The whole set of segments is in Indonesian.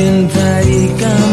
现在一个。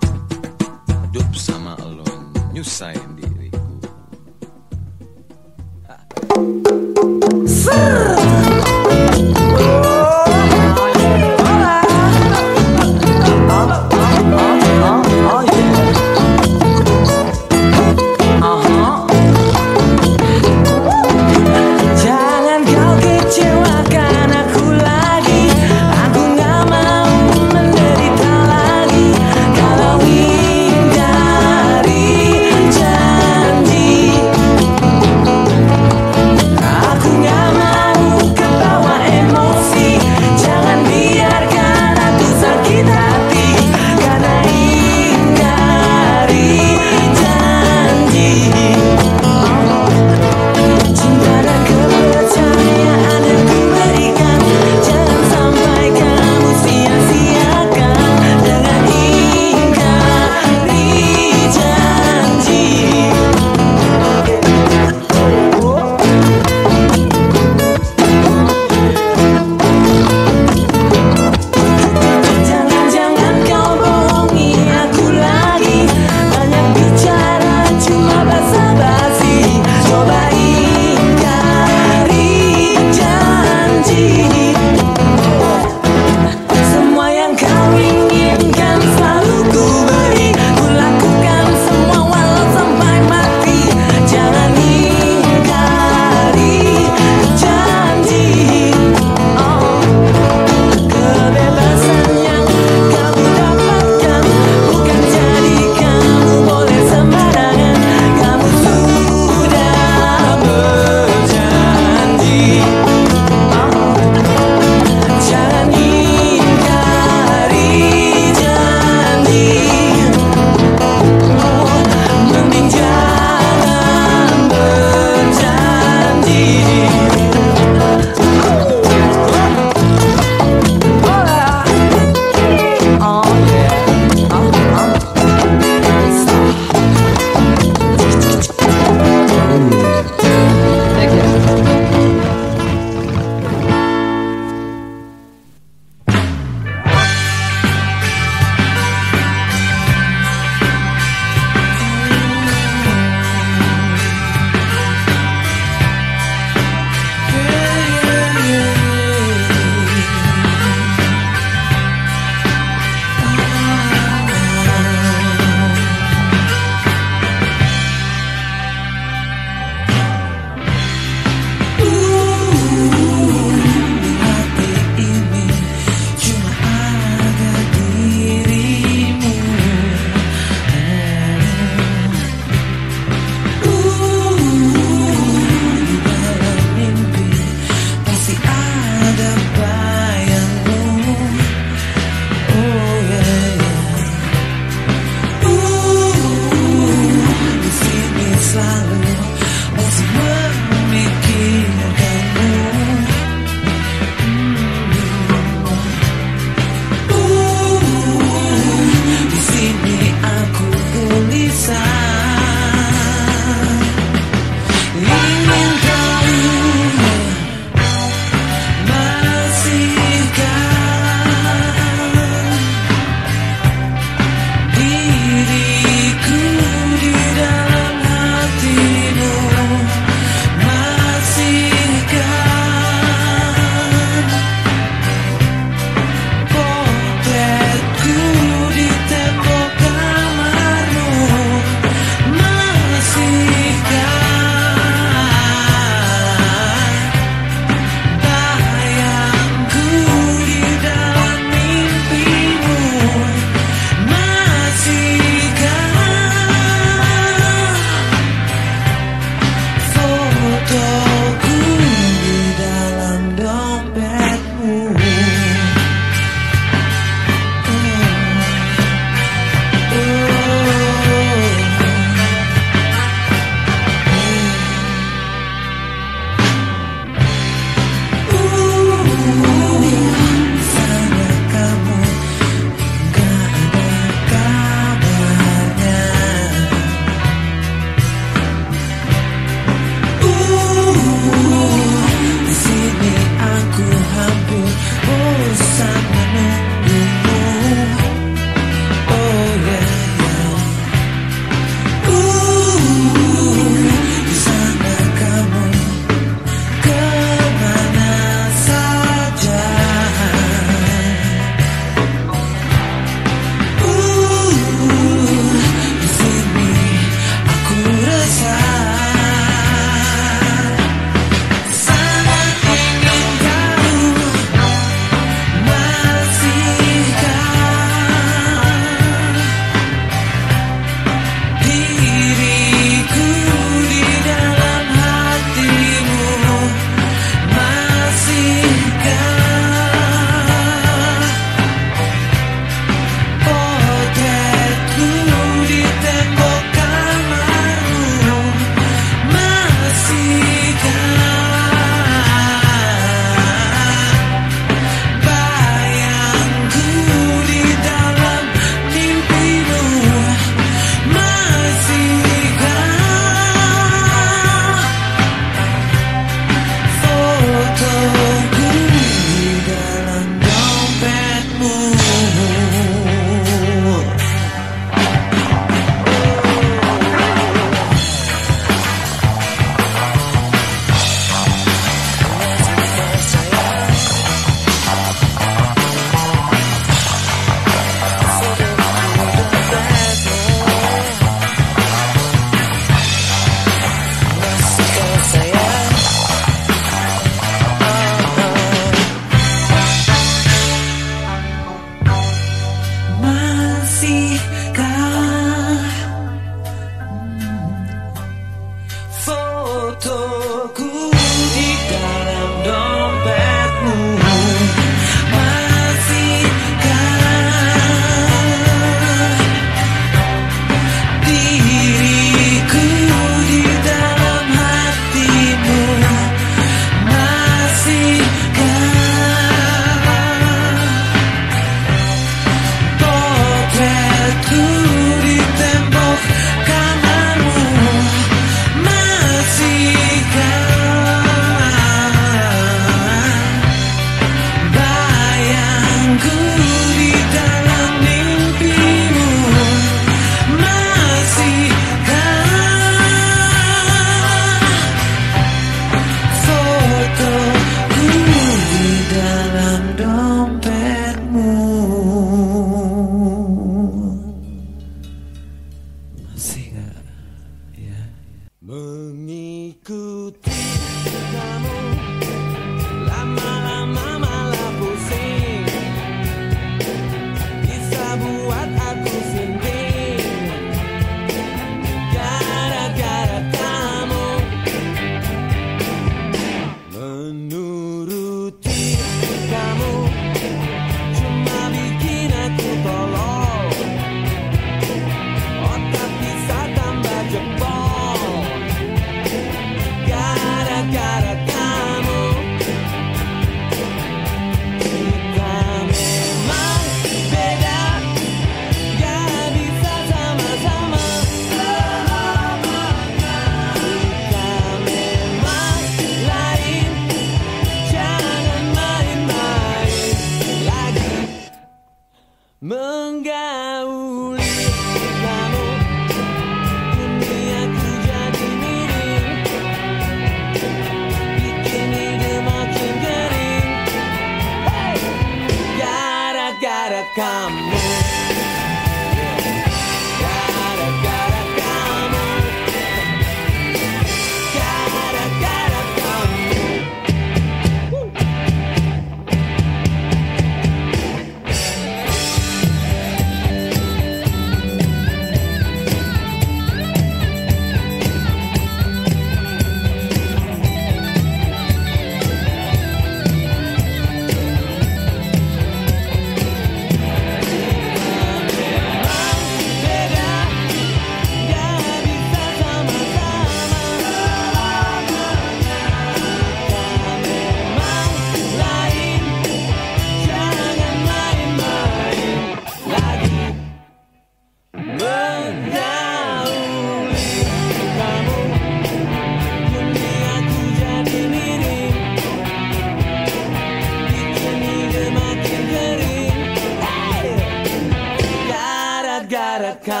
cara.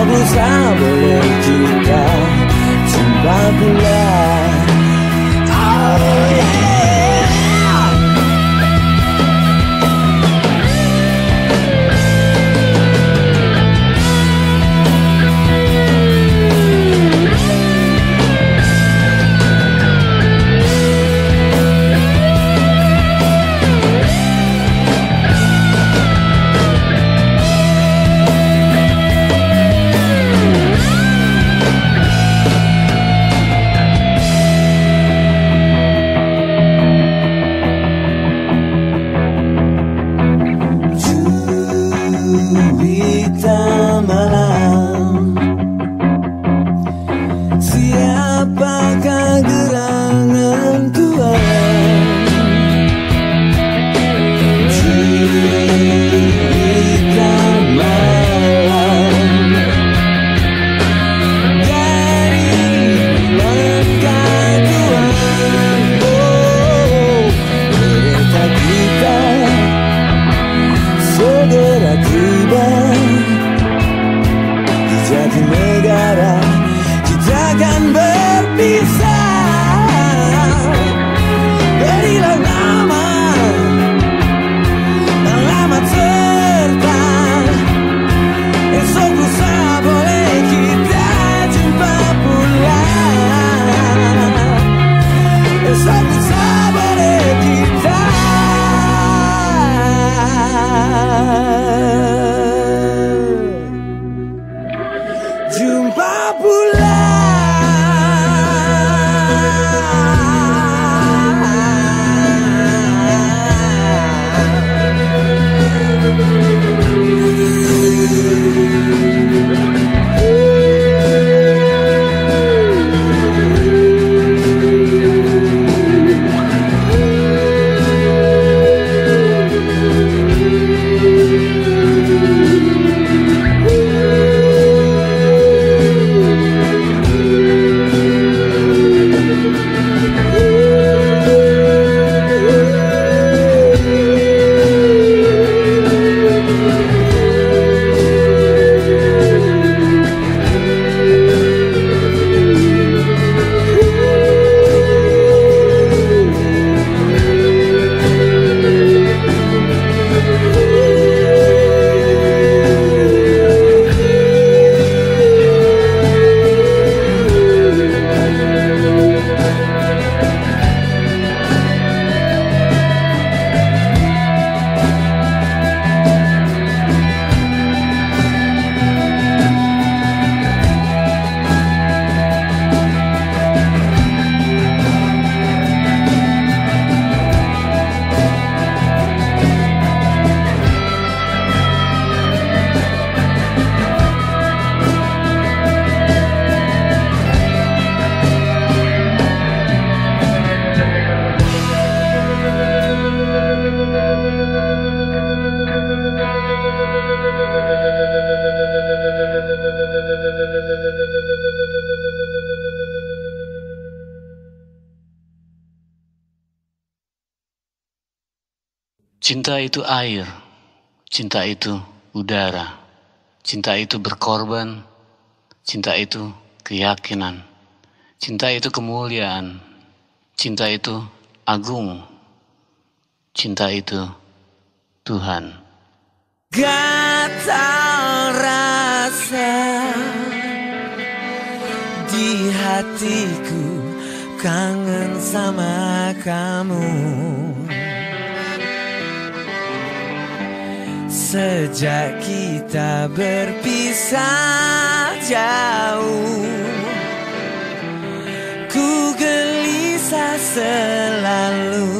Lusa boleh kita jumpa pula air, cinta itu udara, cinta itu berkorban, cinta itu keyakinan, cinta itu kemuliaan, cinta itu agung, cinta itu Tuhan. Gatal rasa di hatiku kangen sama kamu. Sejak kita berpisah jauh. Ku gelisah selalu.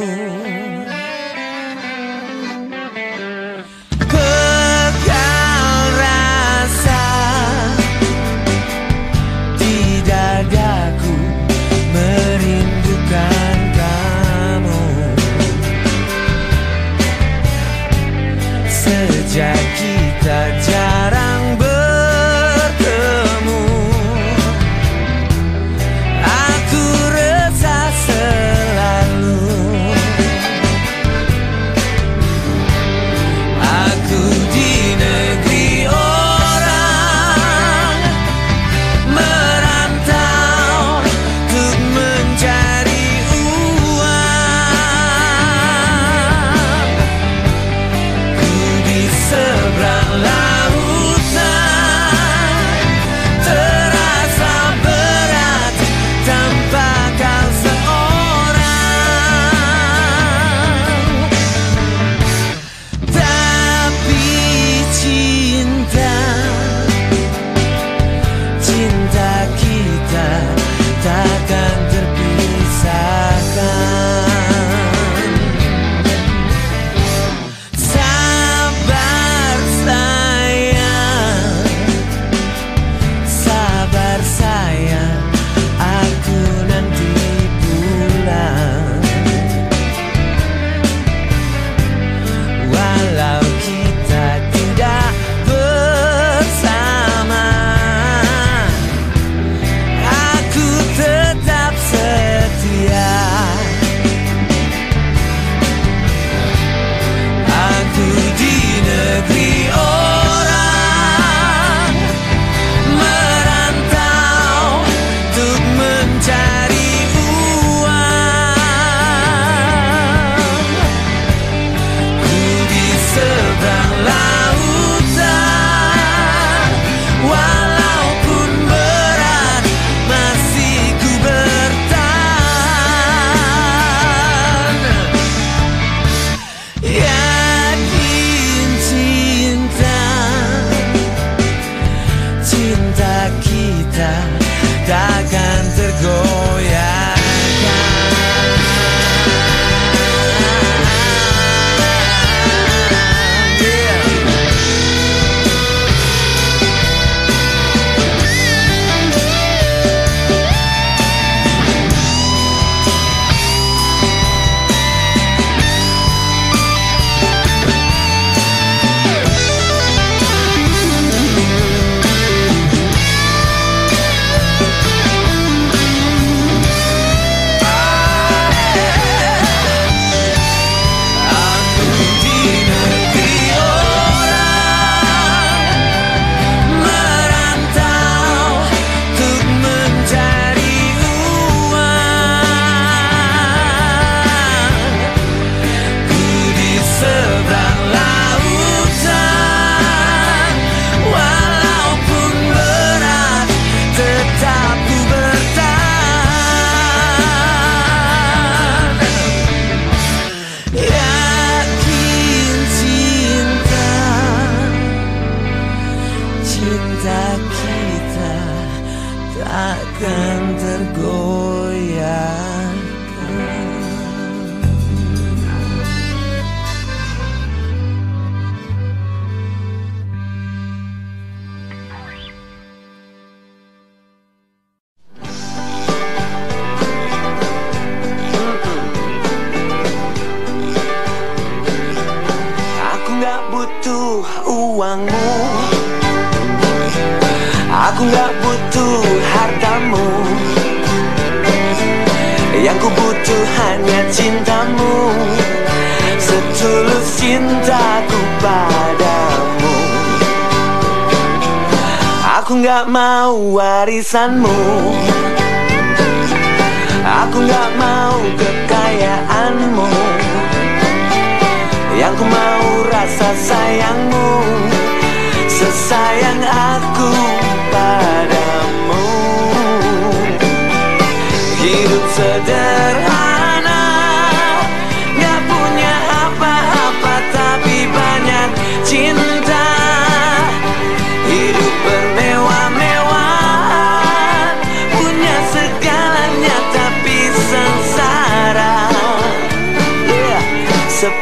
三亩。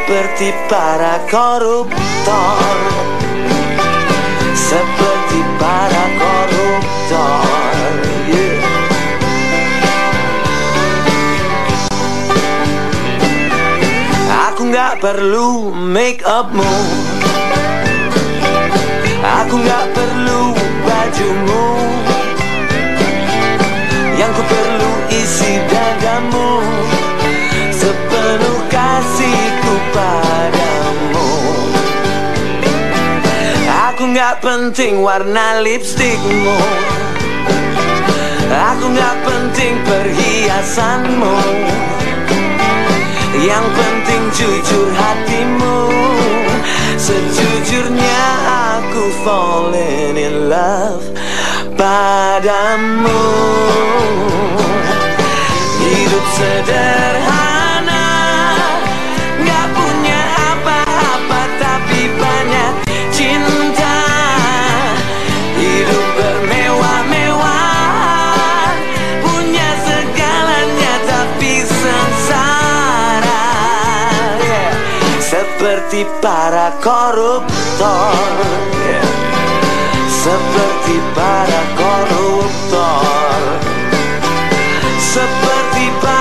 Seperti para koruptor. Seperti para koruptor yeah. Aku nggak perlu make upmu. Aku nggak perlu bajumu. Yang ku perlu isi dadamu padamu. Aku gak penting warna lipstikmu. Aku gak penting perhiasanmu. Yang penting jujur hatimu. Sejujurnya aku falling in love padamu. Hidup sederhana seperti para koruptor. Seperti para koruptor Seperti para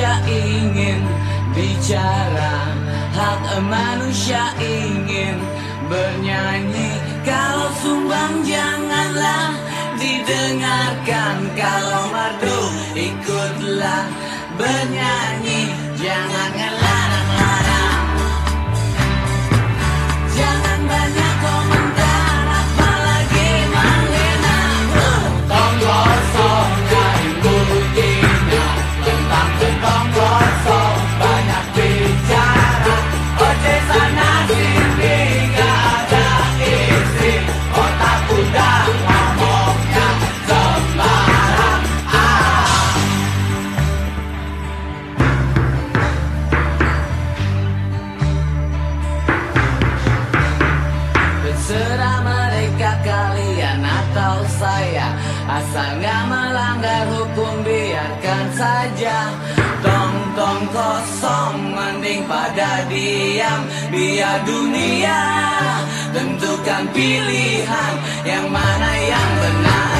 manusia ingin bicara Hak manusia ingin bernyanyi Kalau sumbang janganlah didengarkan Kalau merdu ikutlah bernyanyi janganlah. diam Biar dunia. Tentukan pilihan Yang mana yang benar.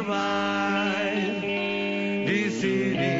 survive this city.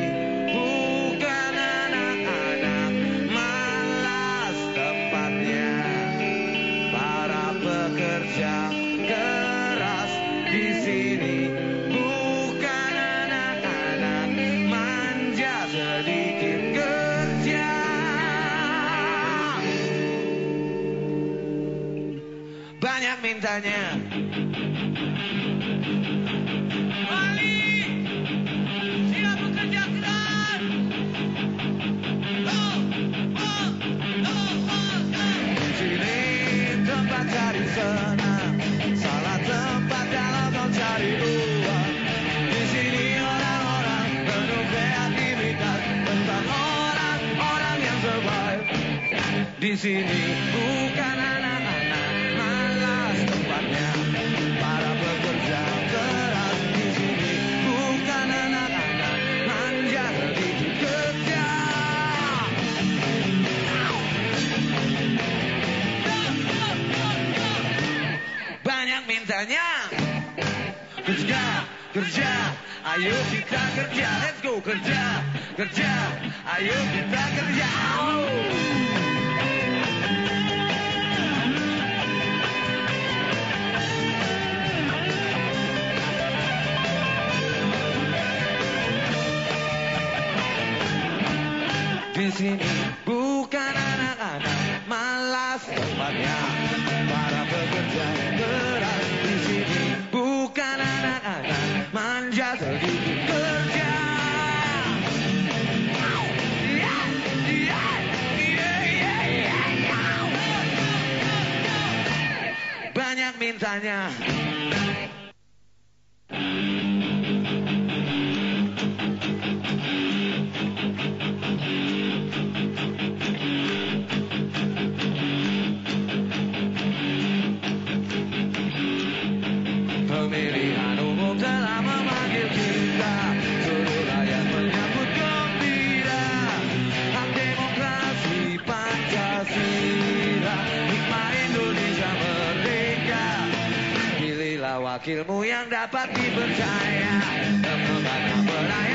Wakilmu yang dapat dipercaya. Lembaga